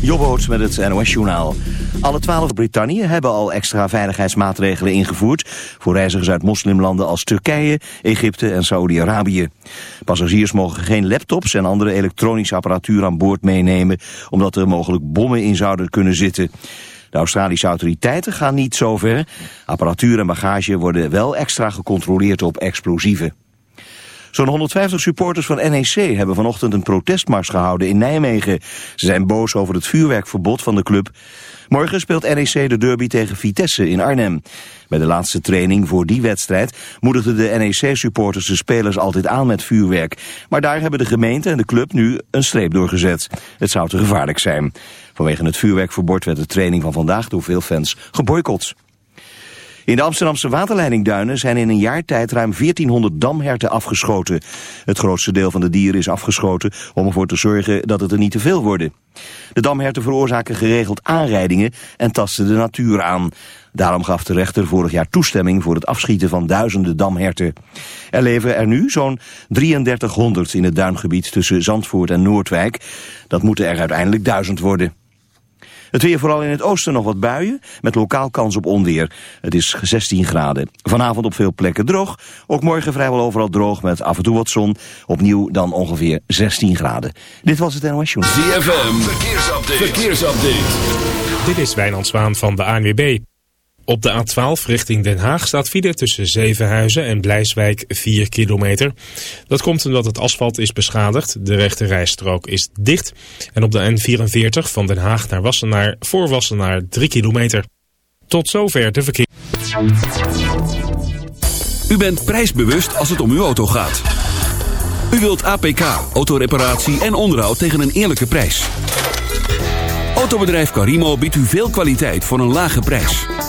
Jobboot met het NOS-journaal. Alle twaalf Brittannië hebben al extra veiligheidsmaatregelen ingevoerd... voor reizigers uit moslimlanden als Turkije, Egypte en Saoedi-Arabië. Passagiers mogen geen laptops en andere elektronische apparatuur aan boord meenemen... omdat er mogelijk bommen in zouden kunnen zitten. De Australische autoriteiten gaan niet zover. Apparatuur en bagage worden wel extra gecontroleerd op explosieven. Zo'n 150 supporters van NEC hebben vanochtend een protestmars gehouden in Nijmegen. Ze zijn boos over het vuurwerkverbod van de club. Morgen speelt NEC de derby tegen Vitesse in Arnhem. Bij de laatste training voor die wedstrijd moedigden de NEC-supporters de spelers altijd aan met vuurwerk. Maar daar hebben de gemeente en de club nu een streep doorgezet. Het zou te gevaarlijk zijn. Vanwege het vuurwerkverbod werd de training van vandaag door veel fans geboycott. In de Amsterdamse waterleidingduinen zijn in een jaar tijd ruim 1400 damherten afgeschoten. Het grootste deel van de dieren is afgeschoten om ervoor te zorgen dat het er niet te veel worden. De damherten veroorzaken geregeld aanrijdingen en tasten de natuur aan. Daarom gaf de rechter vorig jaar toestemming voor het afschieten van duizenden damherten. Er leven er nu zo'n 3300 in het duingebied tussen Zandvoort en Noordwijk. Dat moeten er uiteindelijk duizend worden. Het weer vooral in het oosten nog wat buien, met lokaal kans op onweer. Het is 16 graden. Vanavond op veel plekken droog. Ook morgen vrijwel overal droog met af en toe wat zon. Opnieuw dan ongeveer 16 graden. Dit was het NOS Journal. ZFM, verkeersupdate. verkeersupdate. Dit is Wijnand Zwaan van de ANWB. Op de A12 richting Den Haag staat file tussen Zevenhuizen en Blijswijk 4 kilometer. Dat komt omdat het asfalt is beschadigd, de rechte rijstrook is dicht. En op de N44 van Den Haag naar Wassenaar voor Wassenaar 3 kilometer. Tot zover de verkeer. U bent prijsbewust als het om uw auto gaat. U wilt APK, autoreparatie en onderhoud tegen een eerlijke prijs. Autobedrijf Carimo biedt u veel kwaliteit voor een lage prijs.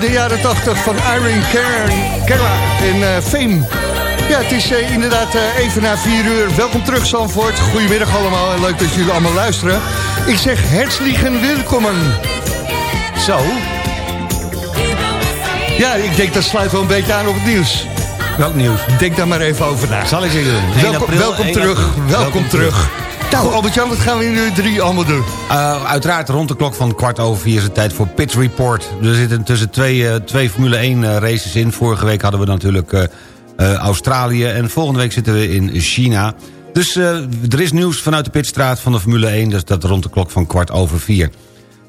Uit de jaren 80 van Irene Kern, Kella in uh, Fame. Ja, het is uh, inderdaad uh, even na vier uur. Welkom terug, Zandvoort. Goedemiddag allemaal en leuk dat jullie allemaal luisteren. Ik zeg herzlichen welkom. Zo. Ja, ik denk dat sluit wel een beetje aan op het nieuws. Welk nieuws? Denk daar maar even over na. Zal ik zeggen doen. Welkom, april, welkom terug, welkom, welkom terug. Nou, Albert-Jan, wat gaan we nu drie allemaal doen? Uh, uiteraard rond de klok van kwart over vier is het tijd voor Pitch Report. Er zitten tussen twee, uh, twee Formule 1 uh, races in. Vorige week hadden we natuurlijk Australië en volgende week zitten we in China. Dus er is nieuws vanuit de pitstraat van de Formule 1. Dus dat rond de klok van kwart over vier.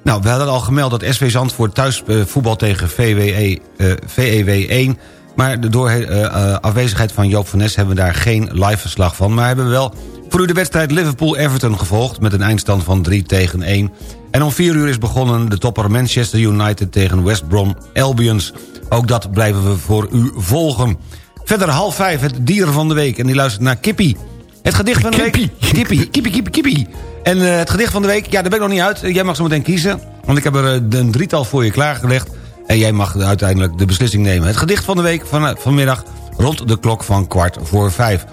Nou, we hadden al gemeld dat SV Zandvoort thuis voetbal tegen VWE, VEW 1... Maar door afwezigheid van Joop van Nes hebben we daar geen live verslag van. Maar hebben we wel voor u de wedstrijd Liverpool-Everton gevolgd... met een eindstand van 3 tegen 1. En om 4 uur is begonnen de topper Manchester United tegen West Brom Albions. Ook dat blijven we voor u volgen. Verder half 5, het dier van de week. En die luistert naar Kippie. Het gedicht van de week... Kippie, Kippie, Kippie, Kippie. En uh, het gedicht van de week, ja, daar ben ik nog niet uit. Jij mag zo meteen kiezen. Want ik heb er uh, een drietal voor je klaargelegd. En jij mag uiteindelijk de beslissing nemen. Het gedicht van de week van, vanmiddag rond de klok van kwart voor vijf.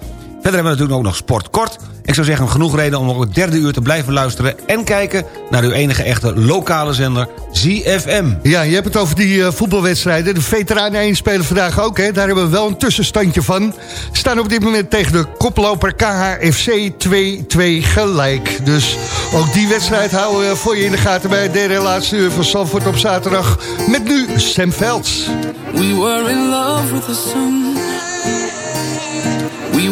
Verder hebben we natuurlijk ook nog sport kort. Ik zou zeggen, genoeg reden om ook het derde uur te blijven luisteren... en kijken naar uw enige echte lokale zender, ZFM. Ja, je hebt het over die uh, voetbalwedstrijden. De veteranen 1 spelen vandaag ook, hè. Daar hebben we wel een tussenstandje van. Staan op dit moment tegen de koploper KHFC 2-2 gelijk. Dus ook die wedstrijd houden we voor je in de gaten... bij het derde laatste uur van Sanford op zaterdag. Met nu Sam Velds. We were in love with the sun.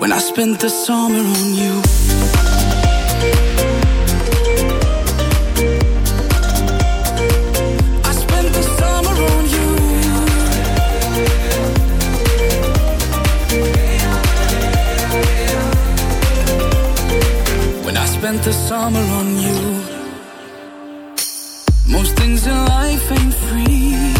when I spent the summer on you. I spent the summer on you. When I spent the summer on you. Most things in life ain't free.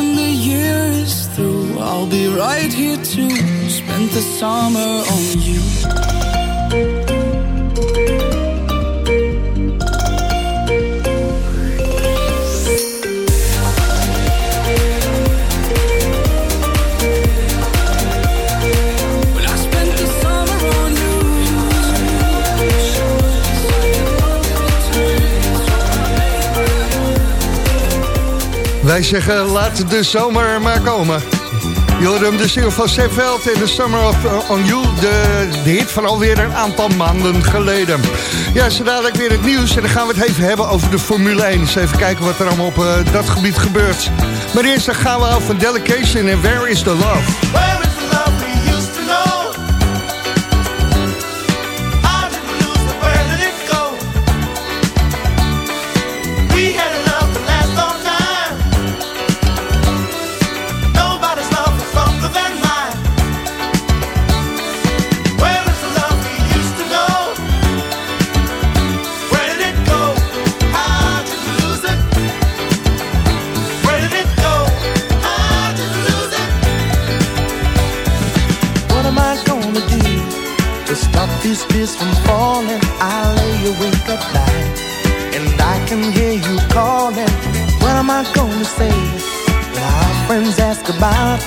be right here to spend the summer on you. Spent Wij zeggen, laat de zomer maar komen. Joram, de single van Sam Veld en The Summer of, uh, on You. De, hit van alweer een aantal maanden geleden. Ja, zo dadelijk weer het nieuws. En dan gaan we het even hebben over de Formule 1. Dus even kijken wat er allemaal op uh, dat gebied gebeurt. Maar eerst gaan we af van Delegation en Where is the Love? Where is the love we used to know?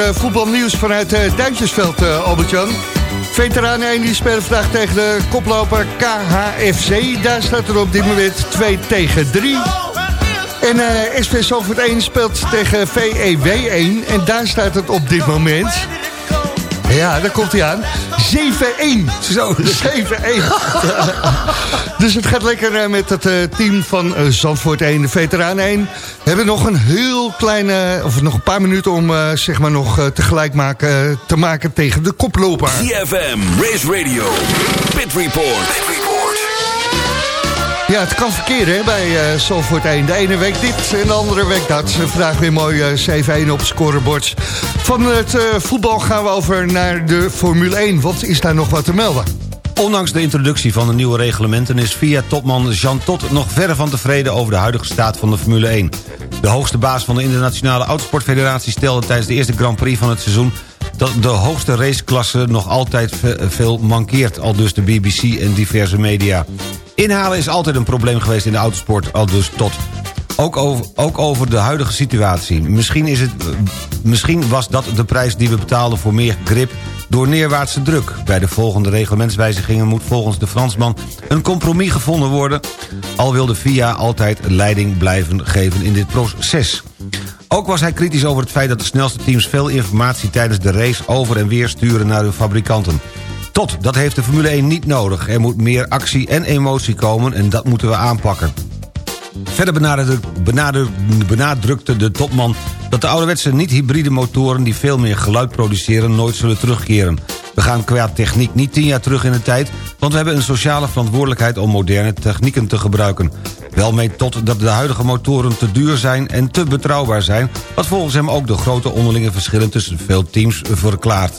eh, voetbalnieuws vanuit uh, Duintjesveld, eh, Albert-Jan. Veteranen 1 die spelen vandaag tegen de koploper KHFC. Daar staat er op dit moment 2 tegen 3. En eh SV Zandvoort 1 speelt tegen VEW 1. En daar staat het op dit moment... Ja, daar komt hij aan. 7-1. Zo, 7-1. dus het gaat lekker eh, met het eh, team van eh, Zandvoort 1, de veteraan 1. We hebben nog een heel kleine, of nog een paar minuten om eh, zeg maar nog tegelijk maken, te maken tegen de koploper. CFM, Race Radio, Pit Report. Ja, het kan verkeren hè, bij eh Zandvoort 1. De ene week dit en de andere week dat. Vandaag weer mooi eh 7-1 op het scorebord. Van het eh, voetbal gaan we over naar de Formule 1. Wat is daar nog wat te melden? Ondanks de introductie van de nieuwe reglementen... is Fiat-topman Jean Todt nog verre van tevreden... over de huidige staat van de Formule 1. De hoogste baas van de Internationale Autosportfederatie... stelde tijdens de eerste Grand Prix van het seizoen... dat de hoogste raceklasse nog altijd ve- veel mankeert... al dus de BBC en diverse media. Inhalen is altijd een probleem geweest in de autosport... al dus tot ook over, ook over de huidige situatie. Misschien, is het, misschien was dat de prijs die we betaalden voor meer grip door neerwaartse druk. Bij de volgende reglementswijzigingen moet volgens de Fransman een compromis gevonden worden... al wil de FIA altijd leiding blijven geven in dit proces. Ook was hij kritisch over het feit dat de snelste teams veel informatie tijdens de race over en weer sturen naar hun fabrikanten. Tot, dat heeft de Formule 1 niet nodig. Er moet meer actie en emotie komen en dat moeten we aanpakken. Verder benadruk- benadruk- benadrukte de topman dat de ouderwetse niet-hybride motoren... die veel meer geluid produceren, nooit zullen terugkeren. We gaan qua techniek niet tien jaar terug in de tijd... want we hebben een sociale verantwoordelijkheid om moderne technieken te gebruiken. Wel mee tot dat de huidige motoren te duur zijn en te betrouwbaar zijn... wat volgens hem ook de grote onderlinge verschillen tussen veel teams verklaart.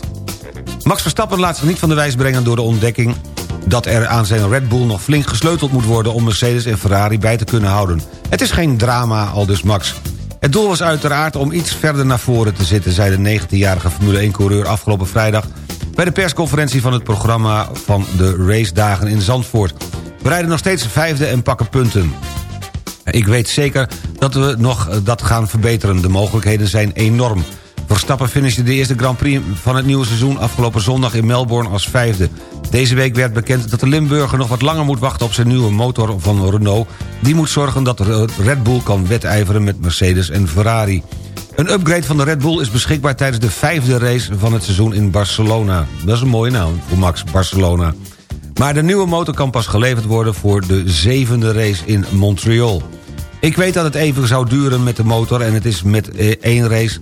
Max Verstappen laat zich niet van de wijs brengen door de ontdekking dat er aan zijn Red Bull nog flink gesleuteld moet worden... om Mercedes en Ferrari bij te kunnen houden. Het is geen drama, al dus Max. Het doel was uiteraard om iets verder naar voren te zitten... zei de 19-jarige Formule 1-coureur afgelopen vrijdag... bij de persconferentie van het programma van de racedagen in Zandvoort. We rijden nog steeds vijfde en pakken punten. Ik weet zeker dat we nog eh, dat gaan verbeteren. De mogelijkheden zijn enorm. Verstappen finishte de eerste Grand Prix van het nieuwe seizoen... afgelopen zondag in Melbourne als vijfde. Deze week werd bekend dat de Limburger nog wat langer moet wachten... op zijn nieuwe motor van Renault. Die moet zorgen dat Red Bull kan wedijveren met Mercedes en Ferrari. Een upgrade van de Red Bull is beschikbaar tijdens de vijfde race van het seizoen in Barcelona. Dat is een mooie naam voor Max, Barcelona. Maar de nieuwe motor kan pas geleverd worden voor de zevende race in Montreal. Ik weet dat het even zou duren met de motor en het is met eh, één race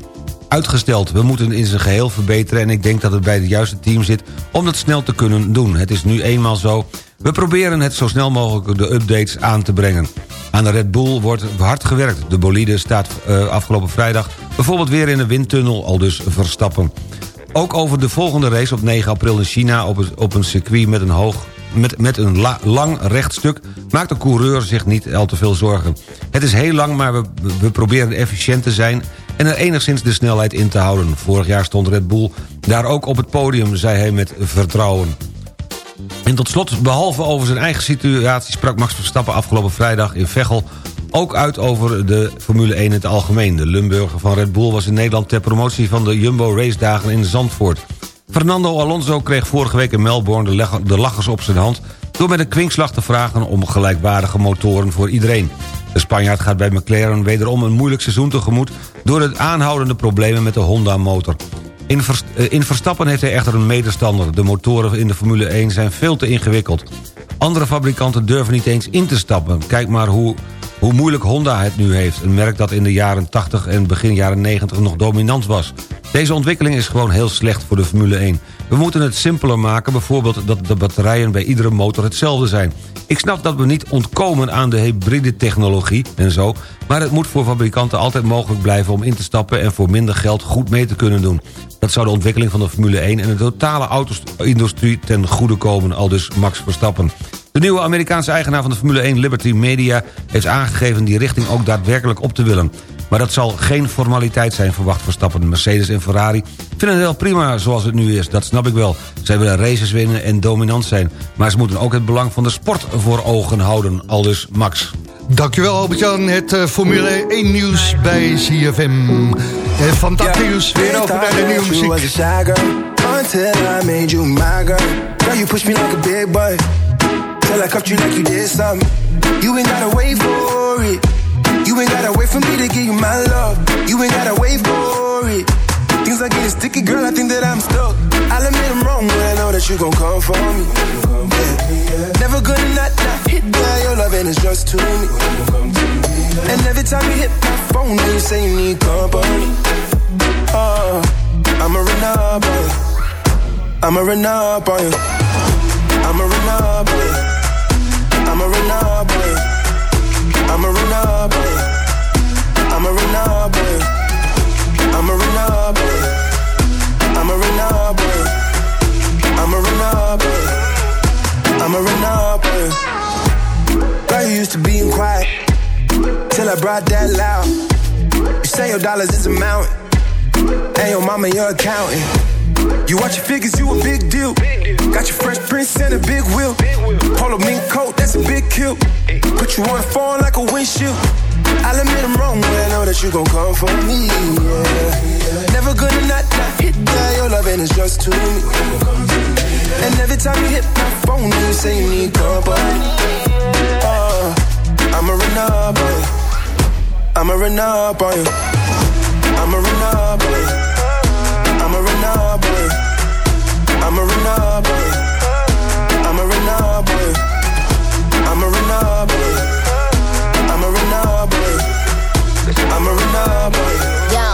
uitgesteld. We moeten in zijn geheel verbeteren en ik denk dat het bij het juiste team zit om dat snel te kunnen doen. Het is nu eenmaal zo. We proberen het zo snel mogelijk de updates aan te brengen. Aan de Red Bull wordt hard gewerkt. De bolide staat uh, afgelopen vrijdag bijvoorbeeld weer in een windtunnel, al dus Verstappen. Ook over de volgende race op 9 april in China op een, op een circuit met een hoog met, met een la, lang rechtstuk maakt de coureur zich niet al te veel zorgen. Het is heel lang, maar we, we proberen efficiënt te zijn... en er enigszins de snelheid in te houden. Vorig jaar stond Red Bull daar ook op het podium, zei hij met vertrouwen. En tot slot, behalve over zijn eigen situatie... sprak Max Verstappen afgelopen vrijdag in Veghel ook uit over de Formule 1 in het algemeen. De Lumburger van Red Bull was in Nederland ter promotie van de Jumbo Race Dagen in Zandvoort. Fernando Alonso kreeg vorige week in Melbourne de lachers op zijn hand... door met een kwinkslag te vragen om gelijkwaardige motoren voor iedereen. De Spanjaard gaat bij McLaren wederom een moeilijk seizoen tegemoet... door de aanhoudende problemen met de Honda-motor. In, eh, in Verstappen heeft hij echter een medestander. De motoren in de Formule 1 zijn veel te ingewikkeld. Andere fabrikanten durven niet eens in te stappen. Kijk maar hoe hoe moeilijk Honda het nu heeft. Een merk dat in de jaren 80 en begin jaren 90 nog dominant was. Deze ontwikkeling is gewoon heel slecht voor de Formule 1. We moeten het simpeler maken, bijvoorbeeld dat de batterijen bij iedere motor hetzelfde zijn. Ik snap dat we niet ontkomen aan de hybride technologie en zo... maar het moet voor fabrikanten altijd mogelijk blijven om in te stappen... en voor minder geld goed mee te kunnen doen. Dat zou de ontwikkeling van de Formule 1 en de totale auto-industrie ten goede komen, al dus Max Verstappen. De nieuwe Amerikaanse eigenaar van de Formule 1 Liberty Media... heeft aangegeven die richting ook daadwerkelijk op te willen. Maar dat zal geen formaliteit zijn, verwacht Verstappen. Mercedes en Ferrari vinden het heel prima zoals het nu is. Dat snap ik wel. Zij willen races winnen en dominant zijn. Maar ze moeten ook het belang van de sport voor ogen houden. Aldus Max. Dankjewel Albert-Jan, het uh, Formule 1 nieuws bij CFM. En van dat yeah. nieuws weer over naar de nieuwe muziek. Until I made you my girl. Girl, you push me like a big boy. Till I cuffed you like you did something. You ain't gotta wait for it. You ain't gotta wait for me to give you my love. You ain't gotta wait for it. Things are getting sticky, girl. I think that I'm stuck. I'll admit I'm wrong, but I know that you gon' come for me. Yeah. Never gonna not, not hit that. Your loving is just to me. And every time you hit my phone, you say you need company. Oh, I'ma run up on you. I'ma run up on you. I'ma run up on you. Dollars is a mountain, and your mama your accountant. You watch your figures, you a big deal. Got your fresh prince and a big wheel. Polo mink coat, that's a big kill. Put you on phone like a windshield. I'll admit I'm wrong, but I know that you gon' come for me. Yeah. Never gonna not, not hit that. Your loving is just too me. And every time you hit my phone, you say you need company. Uh, up on you. I'ma run up on you. I'ma run up on you. I'ma run up on you. I'ma run up on you. I'ma run up on you. I'ma run up on you. I'ma run up on you. I'ma run up on you. Yo,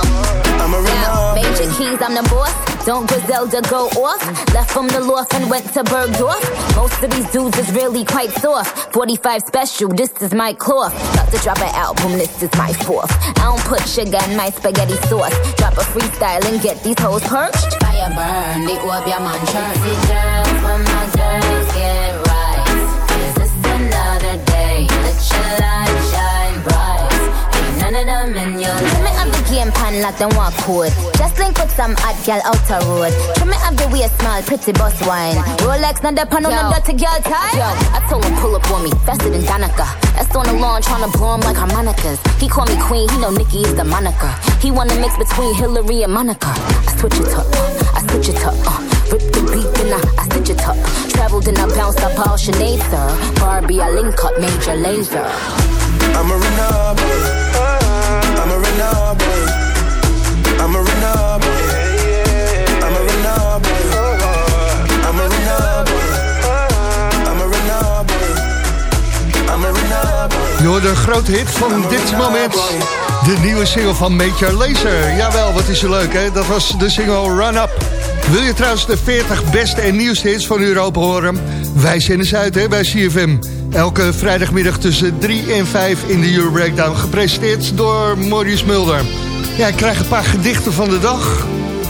I'ma run up Major keys, I'm the boss. Don't Griselda go off? Left from the loft and went to Bergdorf. Most of these dudes is really quite soft. 45 special, this is my cloth. About to drop an album, this is my fourth. I don't put sugar in my spaghetti sauce. Drop a freestyle and get these hoes perched. Fire burn, the up your man church. girls, when my girls get right. Is this another day? Let your light shine bright. Ain't none of them in you. Trim me up the game pan like them walk code. Just link with some hot girl outer road. Trim me up the waist small, pretty boss wine. Rolex, not the pan on the dirty girl tie. Yo, I told him pull up on me, faster than Danica. That's on the lawn, tryna blow him like harmonicas. He call me queen, he know Nikki is the moniker. He wanna mix between Hillary and Monica. I switch it up, I switch it up. Uh. Rip the beat, then I, I stitch it up. Traveled and I bounced up all Sinead, sir. Barbie, I link up, major laser. I'm a renegade. A renegade. I'm grote hit van dit moment. De nieuwe single van Major Lazer. Jawel, wat is er leuk, hè? Dat was de single Run Up. Wil je trouwens de 40 beste en nieuwste hits van Europa horen? Wij zenden ze uit, hè, bij CFM. Elke vrijdagmiddag tussen 3 en 5 in de Euro Breakdown. Gepresenteerd door Maurice Mulder. Ja, ik krijg een paar gedichten van de dag.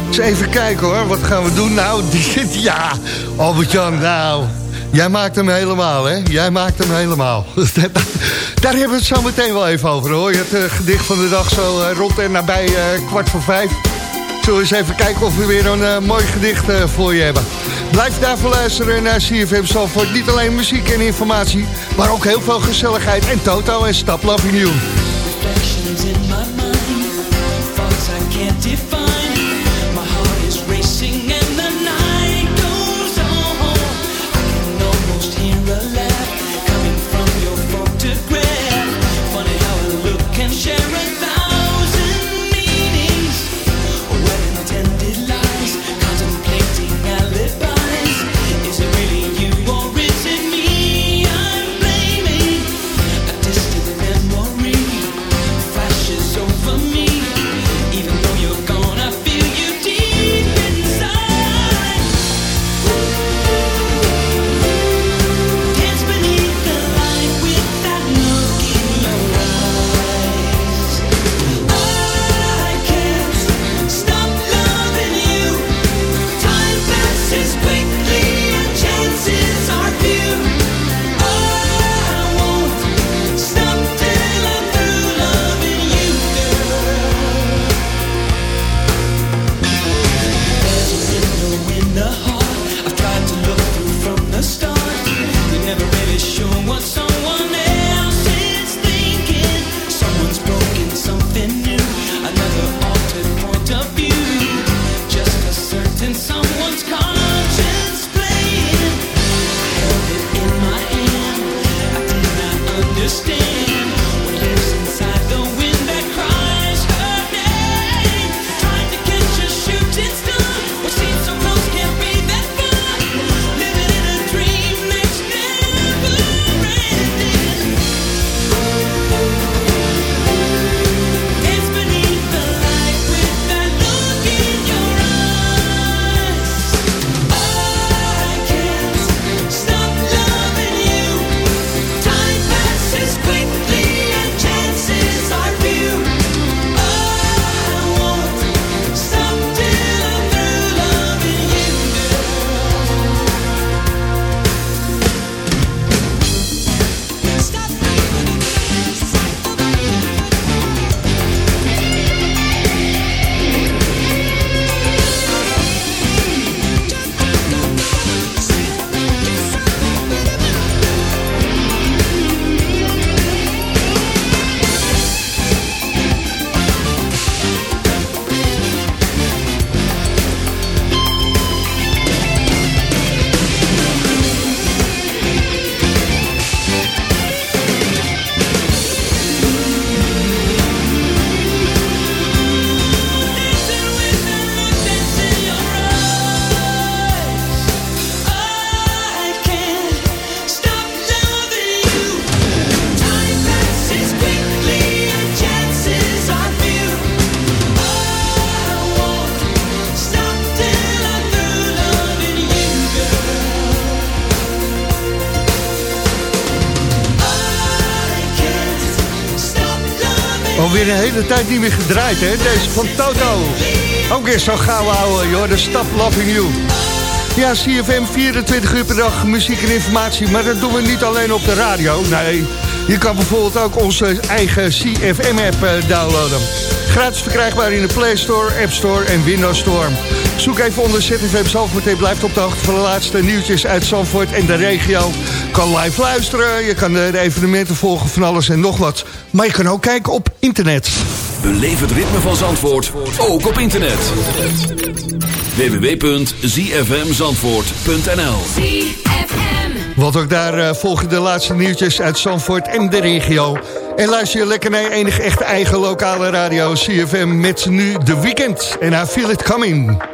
Eens even kijken hoor, wat gaan we doen? Nou, dit, ja, Albert-Jan, nou... Jij maakt hem helemaal, hè? Jij maakt hem helemaal. Daar hebben we het zo meteen wel even over, hoor. Je het eh, gedicht van de dag zo eh, rond en nabij eh, kwart voor vijf. Zullen we eens even kijken of we weer een mooi gedicht voor je hebben. Blijf daarvoor luisteren naar CFM Zandvoort. Niet alleen muziek en informatie, maar ook heel veel gezelligheid. En Toto en Stap Loving You. Een hele tijd niet meer gedraaid, hè? Deze van Toto. Ook weer zo gauw ouwe, joh. De Stap Loving You. Ja, CFM 24 uur per dag, muziek en informatie. Maar dat doen we niet alleen op de radio. Nee, Je kan bijvoorbeeld ook onze eigen CFM-app eh, downloaden. Gratis verkrijgbaar in de Play Store, App Store en Windows Store. Zoek even onder ZFM Zandvoort en blijft op de hoogte van de laatste nieuwtjes uit Zandvoort en de regio. Kan live luisteren, je kan de evenementen volgen van alles en nog wat. Maar je kan ook kijken op internet. Beleef het ritme van Zandvoort, ook op internet. www.zfmzandvoort.nl Want ook daar eh, volg je de laatste nieuwtjes uit Zandvoort en de regio. En luister je lekker naar enige echte eigen lokale radio CFM met nu de weekend. En I feel it coming.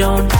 Don't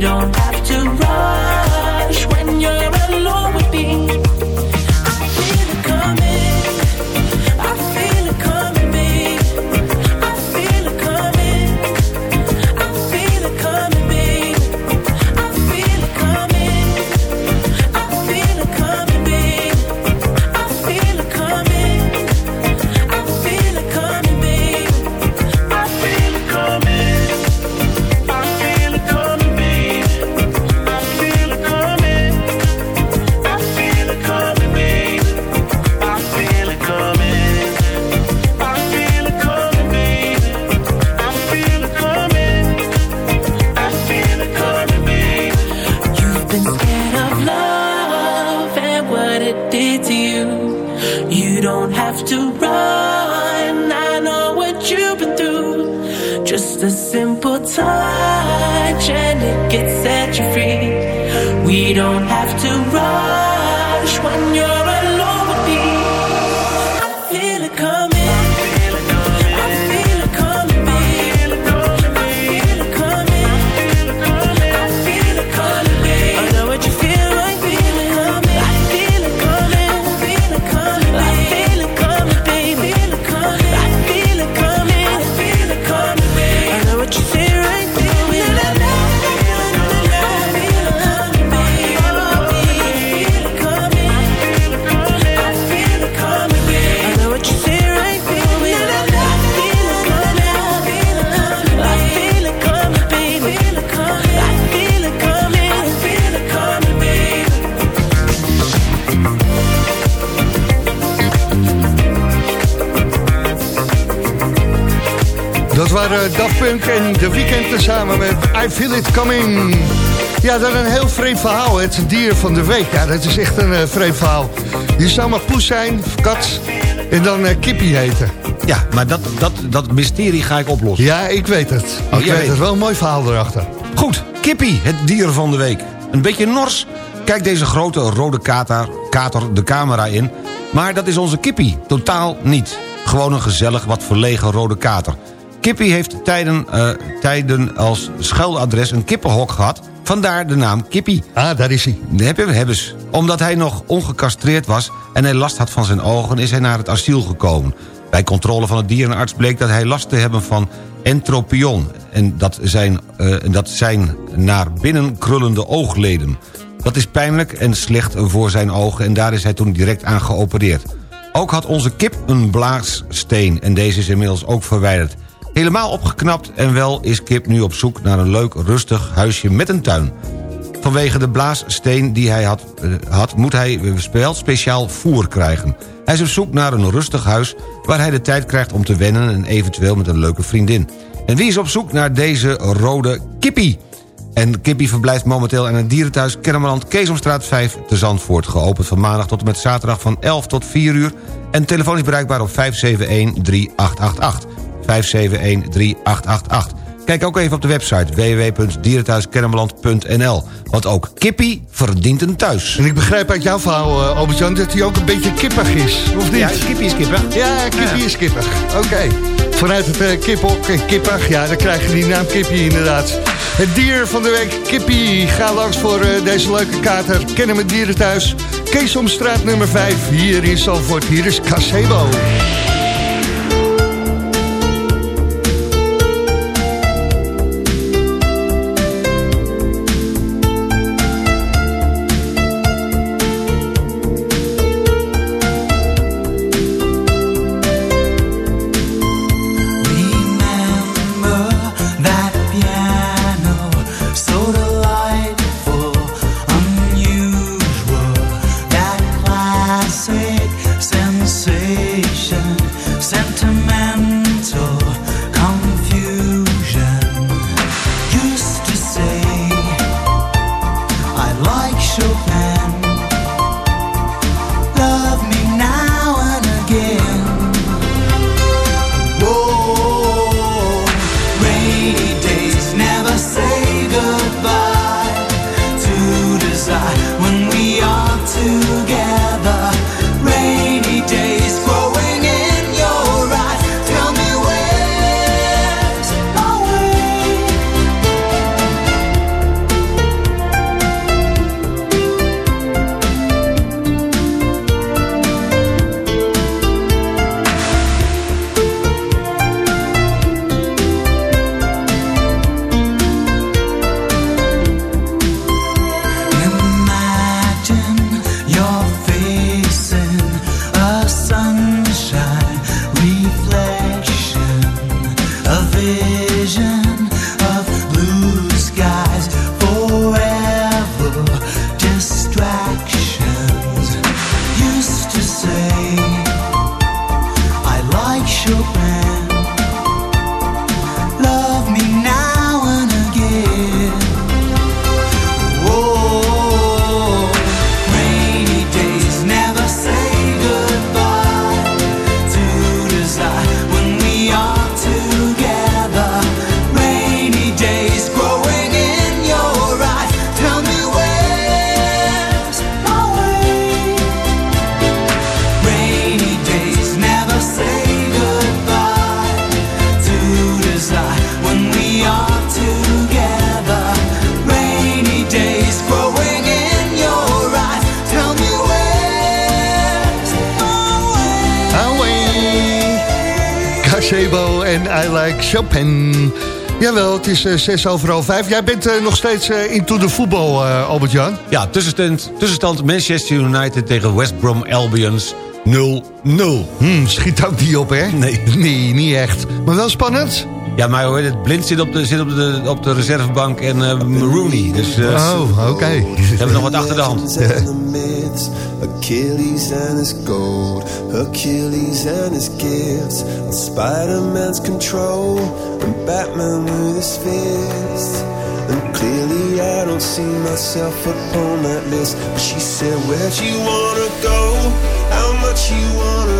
don't have to rush I Feel It Coming. Ja, dan een heel vreemd verhaal. Het dier van de week. Ja, dat is echt een eh, vreemd verhaal. Je zou maar poes zijn, kat en dan eh, kippie heten. Ja, maar dat, dat, dat mysterie ga ik oplossen. Ja, ik weet het. Oh, ik weet weet het. Wel een mooi verhaal erachter. Goed, Kippie, het dier van de week. Een beetje nors. Kijk deze grote rode kater, kater de camera in. Maar dat is onze Kippie totaal niet. Gewoon een gezellig, wat verlegen rode kater. Kippie heeft tijden, eh, tijden als schuiladres een kippenhok gehad... Vandaar de naam Kippie. Ah, daar is hij. Hebben hebben ze. Omdat hij nog ongecastreerd was en hij last had van zijn ogen... is hij naar het asiel gekomen. Bij controle van de dierenarts bleek dat hij last te hebben van entropion... en dat zijn, eh, en dat zijn naar binnen krullende oogleden. Dat is pijnlijk en slecht voor zijn ogen... en daar is hij toen direct aan geopereerd. Ook had onze kip een blaassteen en deze is inmiddels ook verwijderd. Helemaal opgeknapt en wel is Kip nu op zoek naar een leuk rustig huisje met een tuin. Vanwege de blaassteen die hij had, eh, had moet hij wel speciaal voer krijgen. Hij is op zoek naar een rustig huis waar hij de tijd krijgt om te wennen... en eventueel met een leuke vriendin. En wie is op zoek naar deze rode kippie? En Kippie verblijft momenteel in het dierenthuis Kennemerland... Keesomstraat 5 te Zandvoort. Geopend van maandag tot en met zaterdag van 11 tot 4 uur. En telefonisch bereikbaar op 571-3888. 571-3888. Kijk ook even op de website www.dierenthuiskennemerland.nl. Want ook Kippie verdient een thuis. En ik begrijp uit jouw verhaal, uh, Albert-Jan, dat hij ook een beetje kippig is. Of niet? Ja, Kippie is kippig. Ja, Kippie Ja. is kippig. Oké. Vanuit het uh, kiphok en kippig, ja, dan krijg je die naam Kippie inderdaad. Het dier van de week, Kippie. Ga langs voor eh, deze leuke kater. Kennen met dierenthuis. Keesomstraat nummer 5, hier in Zalvoort. Hier is Casebo. Chopin. Jawel, het is eh, zes overal vijf. Jij bent eh, nog steeds eh, into de voetbal, Albert-Jan. Ja, tussenstand, tussenstand Manchester United tegen West Brom Albions 0-0. Hmm, schiet ook niet op, hè? Nee. Nee, niet echt. Maar wel spannend. Ja, maar hoor, het blind zit op de, zit op de, op de reservebank en eh, Rooney. Dus eh, Oh, oké. we hebben nog wat achter de hand. Achilles and his gold, Achilles and his gifts, and Spider-Man's control, and Batman with his fist. And clearly I don't see myself upon that list. But she said, Where'd you wanna go? How much you wanna?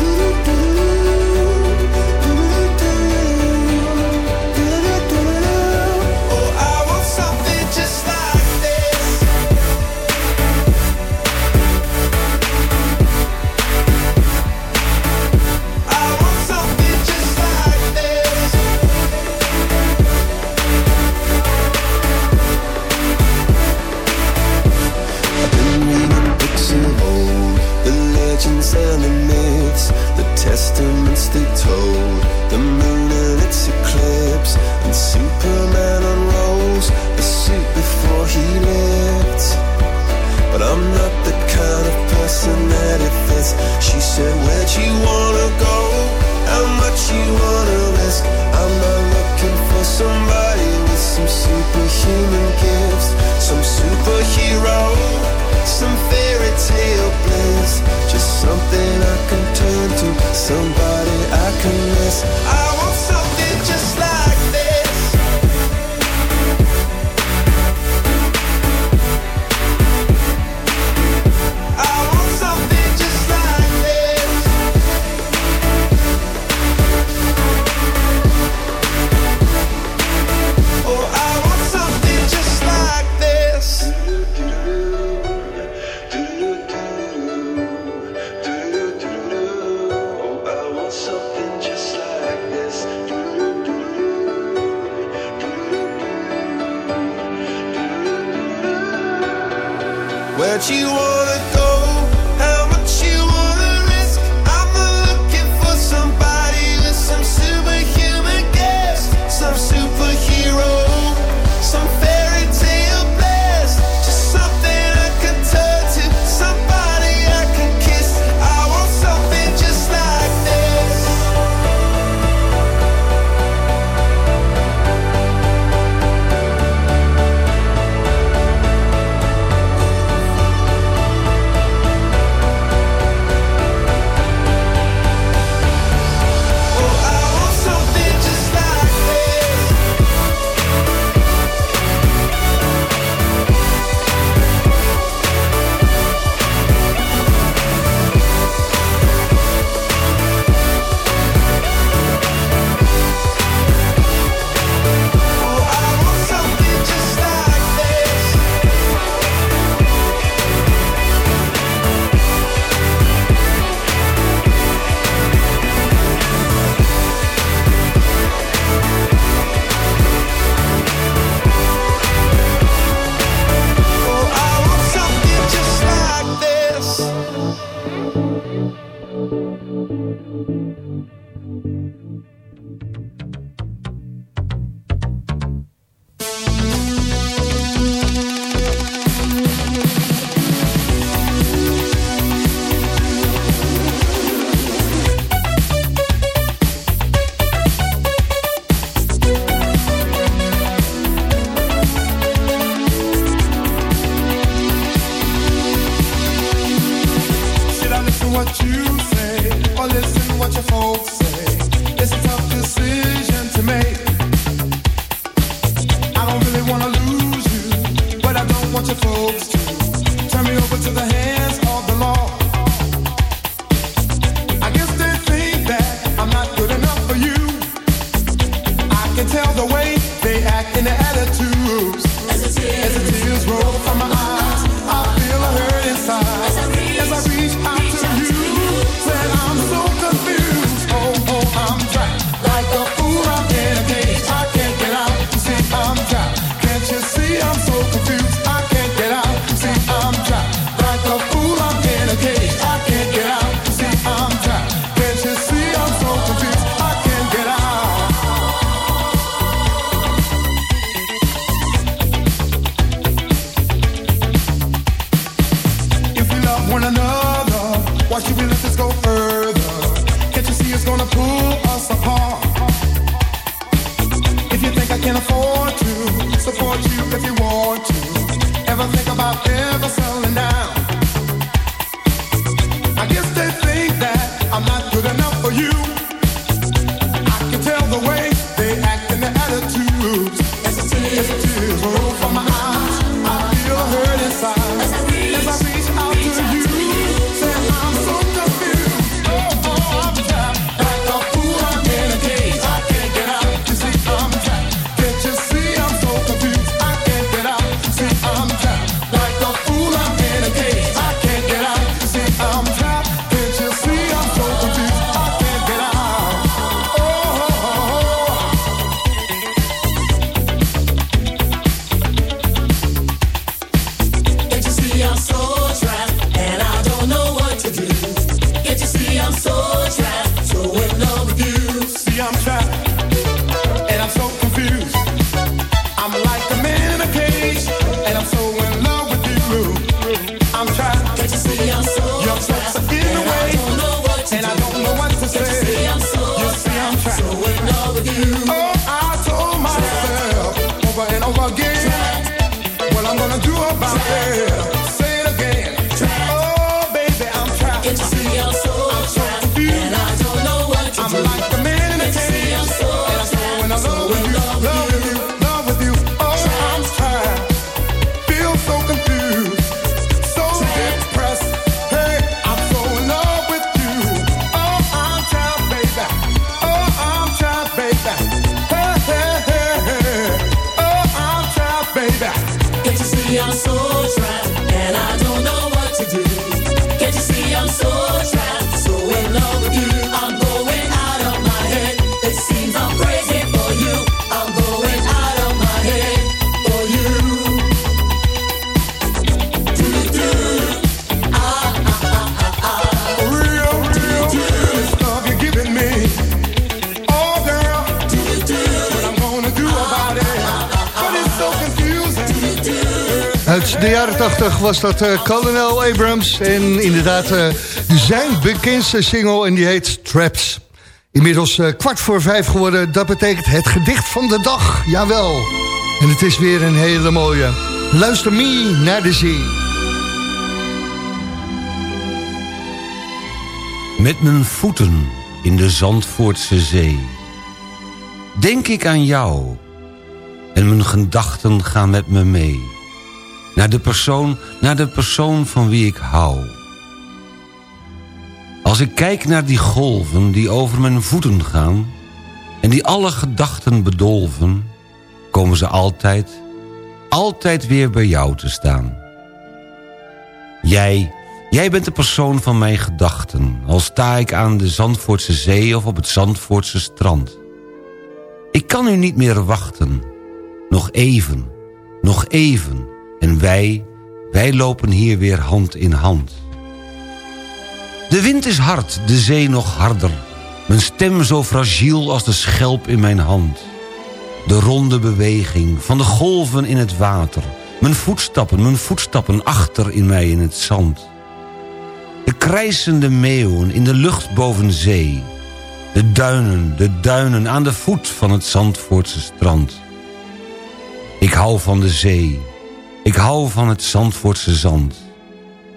you. De jaren 80 was dat eh, Colonel Abrams. En inderdaad eh, zijn bekendste single en die heet Traps. Inmiddels eh, kwart voor vijf geworden. Dat betekent het gedicht van de dag. Jawel. En het is weer een hele mooie. Luister me naar de zee. Met mijn voeten in de Zandvoortse zee. Denk ik aan jou. En mijn gedachten gaan met me mee. Naar de persoon, naar de persoon van wie ik hou. Als ik kijk naar die golven die over mijn voeten gaan... en die alle gedachten bedolven... komen ze altijd, altijd weer bij jou te staan. Jij, jij bent de persoon van mijn gedachten... al sta ik aan de Zandvoortse zee of op het Zandvoortse strand. Ik kan u niet meer wachten. Nog even, nog even. En wij, wij lopen hier weer hand in hand. De wind is hard, de zee nog harder. Mijn stem zo fragiel als de schelp in mijn hand. De ronde beweging van de golven in het water. Mijn voetstappen, mijn voetstappen achter in mij in het zand. De krijsende meeuwen in de lucht boven zee. De duinen, de duinen aan de voet van het Zandvoortse strand. Ik hou van de zee. Ik hou van het Zandvoortse zand.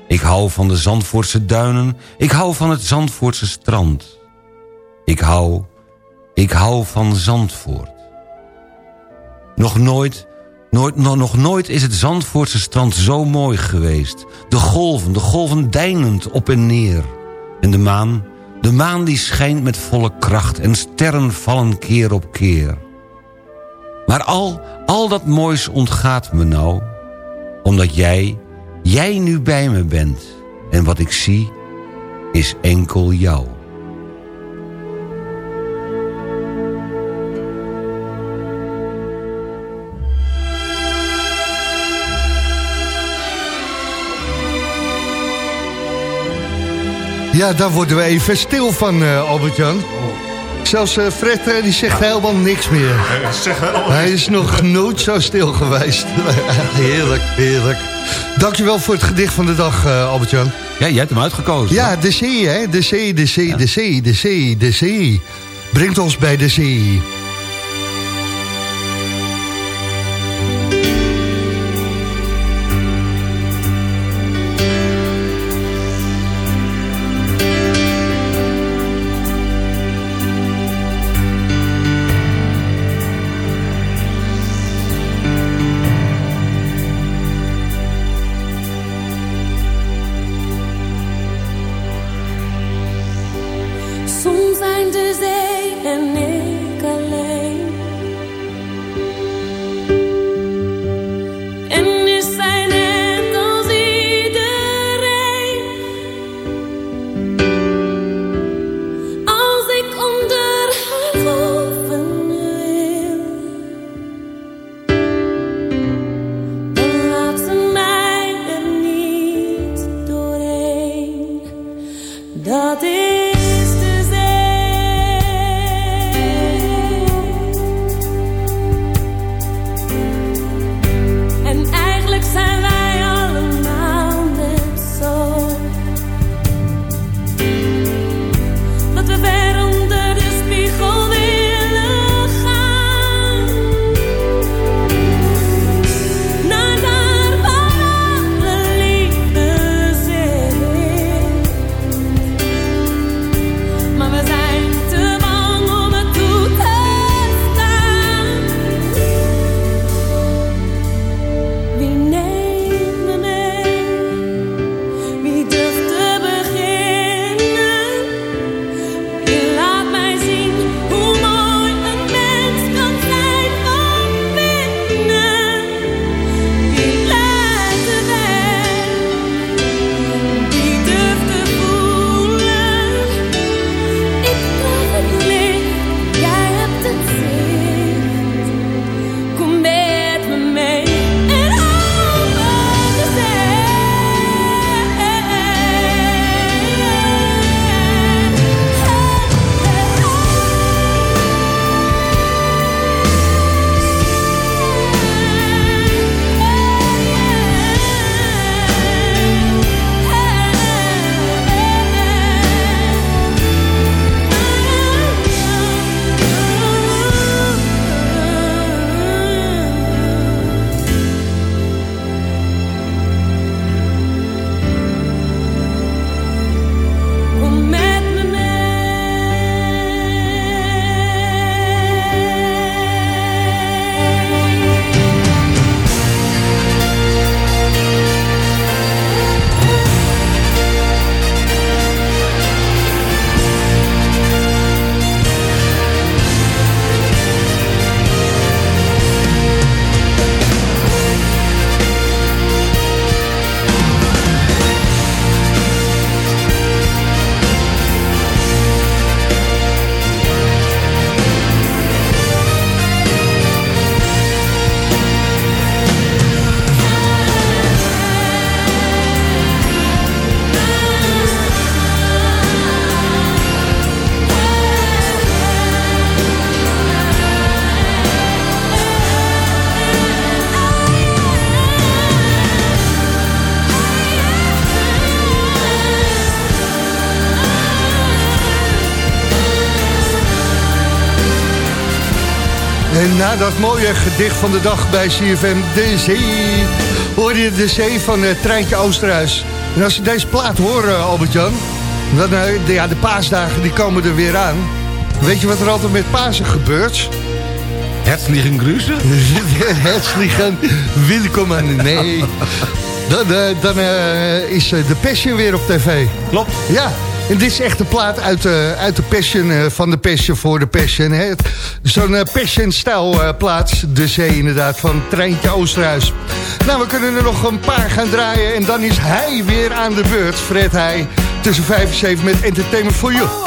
Ik hou van de Zandvoortse duinen. Ik hou van het Zandvoortse strand. Ik hou, ik hou van Zandvoort. Nog nooit, nooit, nog, nog nooit is het Zandvoortse strand zo mooi geweest. De golven, de golven deinend op en neer. En de maan, de maan die schijnt met volle kracht... en sterren vallen keer op keer. Maar al, al dat moois ontgaat me nou... omdat jij, jij nu bij me bent. En wat ik zie, is enkel jou. Ja, daar worden we even stil van, eh, Albert-Jan. Zelfs eh, Fred eh, die zegt helemaal niks meer. Hij is nog nooit zo stil geweest. heerlijk, heerlijk. Dankjewel voor het gedicht van de dag, eh, Albert-Jan. Ja, jij hebt hem uitgekozen. Ja, de zee, hè? De zee, de zee, de zee, de zee, de zee. Brengt ons bij de zee. En na dat mooie gedicht van de dag bij CFM De Zee... hoor je De Zee van uh, Treintje Oosterhuis. En als je deze plaat hoort, uh, Albert-Jan... dan uh, de, ja, de paasdagen die komen er weer aan. Weet je wat er altijd met Pasen gebeurt? Herzlichen Grüße? Herzlichen Willkommen. Nee. Dan, dan uh, is de Passion weer op tv. Klopt. Ja. En dit is echt een plaat uit, uit de Passion, van de Passion voor de Passion. Zo'n Passion-stijl plaat, de zee inderdaad, van Treintje Oosterhuis. Nou, we kunnen er nog een paar gaan draaien en dan is hij weer aan de beurt. Fred Heij, tussen 5 en 7 met Entertainment for You.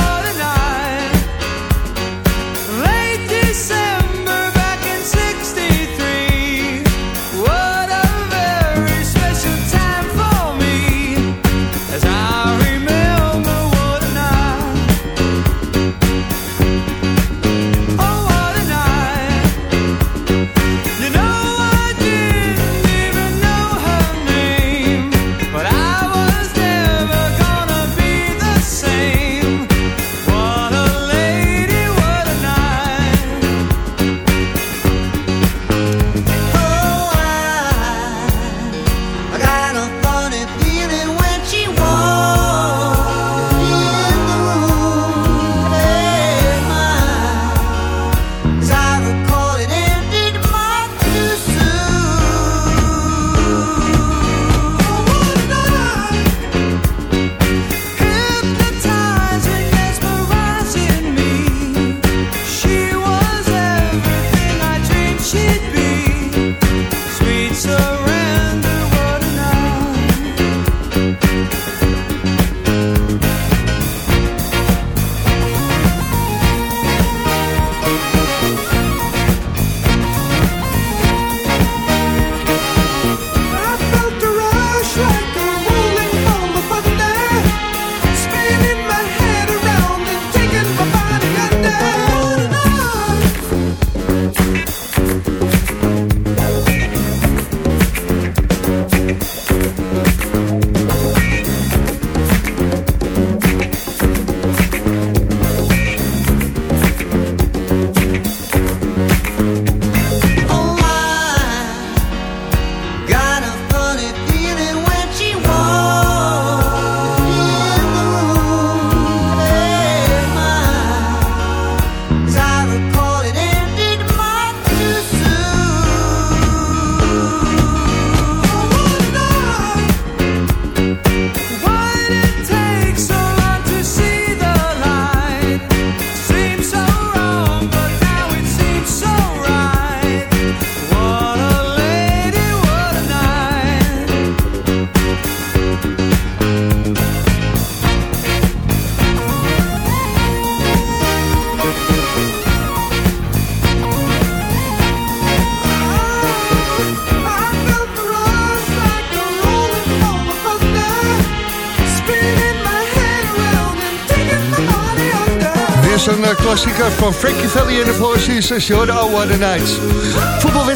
Klassieker van Frankie Valli en de Four Seasons. Jordan Oh, What a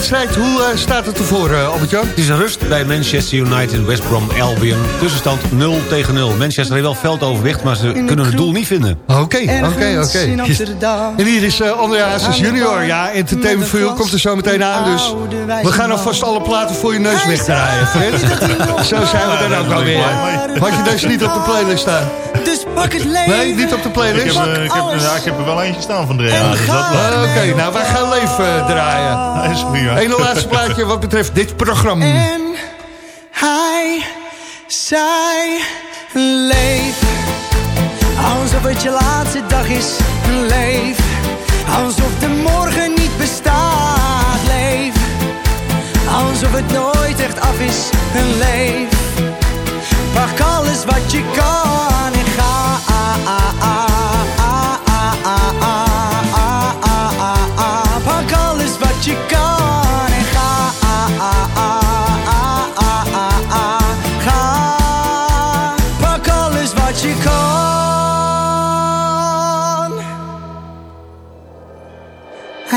Voetbalwedstrijd, hoe uh, staat het ervoor, uh, Albert-Jan? Het is een rust bij Manchester United West Brom Albion. Tussenstand 0 tegen 0. Manchester heeft wel veldoverwicht, maar ze kunnen het doel niet vinden. Oké, oké, oké. En hier is uh, André Hazes junior. Ja, Entertainment for You komt er zo meteen aan. Dus we gaan alvast alle platen voor je neus wegdraaien, Fred. zo zijn we er ook alweer. Had je deze niet op de playlist staan? Dus pak het leven. Nee, niet op de playlist? Ik heb, uh, ik, heb, ja, ik heb er wel eentje staan van Drea. Dus uh, Oké, okay, nou wij gaan leven draaien. Ja, is prima. Eén laatste plaatje wat betreft dit programma. En hij zei leef. Alsof het je laatste dag is. Leef. Alsof de morgen niet bestaat. Leef. Alsof het nooit echt af is. Leef. Pak alles wat je kan en ga.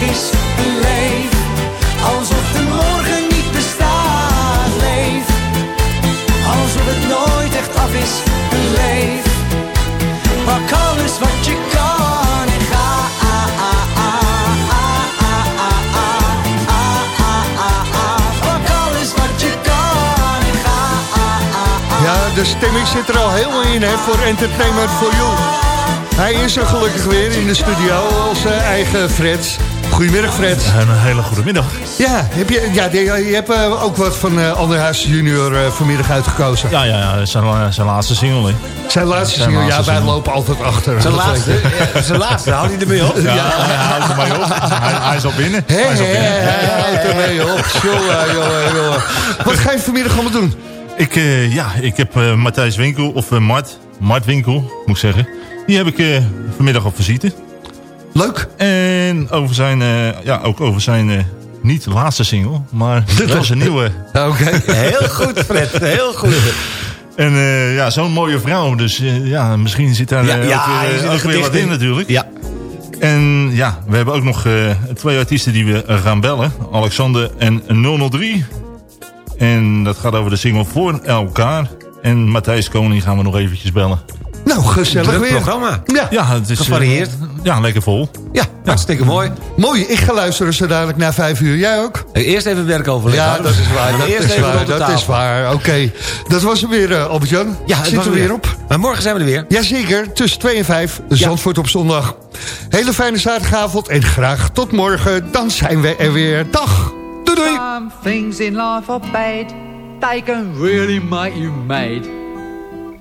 is. Leef, alsof de morgen niet bestaat. Leef, alsof het nooit echt af is. Leef, pak alles wat je kan en ga. Pak alles wat je kan en ga. Ja, de stemming zit er al helemaal in hè, voor Entertainment for You. Hij is er gelukkig weer in de studio, onze eigen Fred. Goedemiddag Fred. Een hele goede middag. Ja, heb je, ja je hebt eh, ook wat van eh Anderhuis junior eh, vanmiddag uitgekozen. Ja, ja, ja zijn, zijn laatste single. Hè. Zijn laatste Zijn single, ja, wij lopen altijd achter. Zijn laatste, ja, zijn laatste, houdt hij ermee op? Ja, hij houdt er mee op. Hij, hij is al binnen. Hij is al binnen. hij houdt ermee op. Jongen, jongen, jongen. Wat ga je vanmiddag allemaal doen? Ik, eh, ja, ik heb eh, Matthijs Winkel, of Mart, Mart Winkel, moet ik zeggen. Die heb ik eh, vanmiddag op visite. Leuk. En over zijn, eh, ja, ook over zijn eh, niet laatste single, maar wel zijn nieuwe. Oké. Heel goed, Fred. Heel goed. En eh, ja, zo'n mooie vrouw. Dus ja, misschien zit daar Ja, eh, ja, ook, weer, hier zit ook een weer wat in in. natuurlijk. Ja. En ja, we hebben ook nog twee artiesten die we gaan bellen. Alexander en 003. En dat gaat over de single Voor Elkaar. En Matthijs Koning gaan we nog eventjes bellen. Nou, gezellig weer. programma. Ja. Ja, het is... eh, Gevarieerd. ja, lekker vol. Ja, hartstikke mooi. Mooi, ik ga luisteren zo dadelijk na vijf uur. Jij ook? Eerst even werk overleggen. Ja, dat is waar. Dat Eerst is even waar. rond de Dat tafel. is waar. Oké. Dat was hem weer, eh, Albert-Jan. Ja, het Zit was er weer. weer op. Maar morgen zijn we er weer. Jazeker, tussen 2 en 5, Zandvoort op zondag. Hele fijne zaterdagavond en graag tot morgen. Dan zijn we er weer. Dag. Doei doei. Some things in life are bad. They can really make you mad.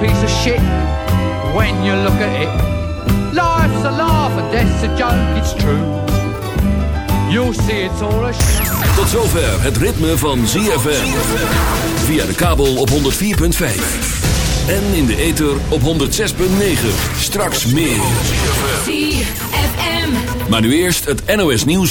piece of shit when you look at it. Life's a laugh and death's a joke, it's true. You'll see it's all a shit. Tot zover het ritme van ZFM. Via de kabel op 104.5. En in de ether op 106.9. Straks meer. ZFM. Maar nu eerst het NOS nieuws.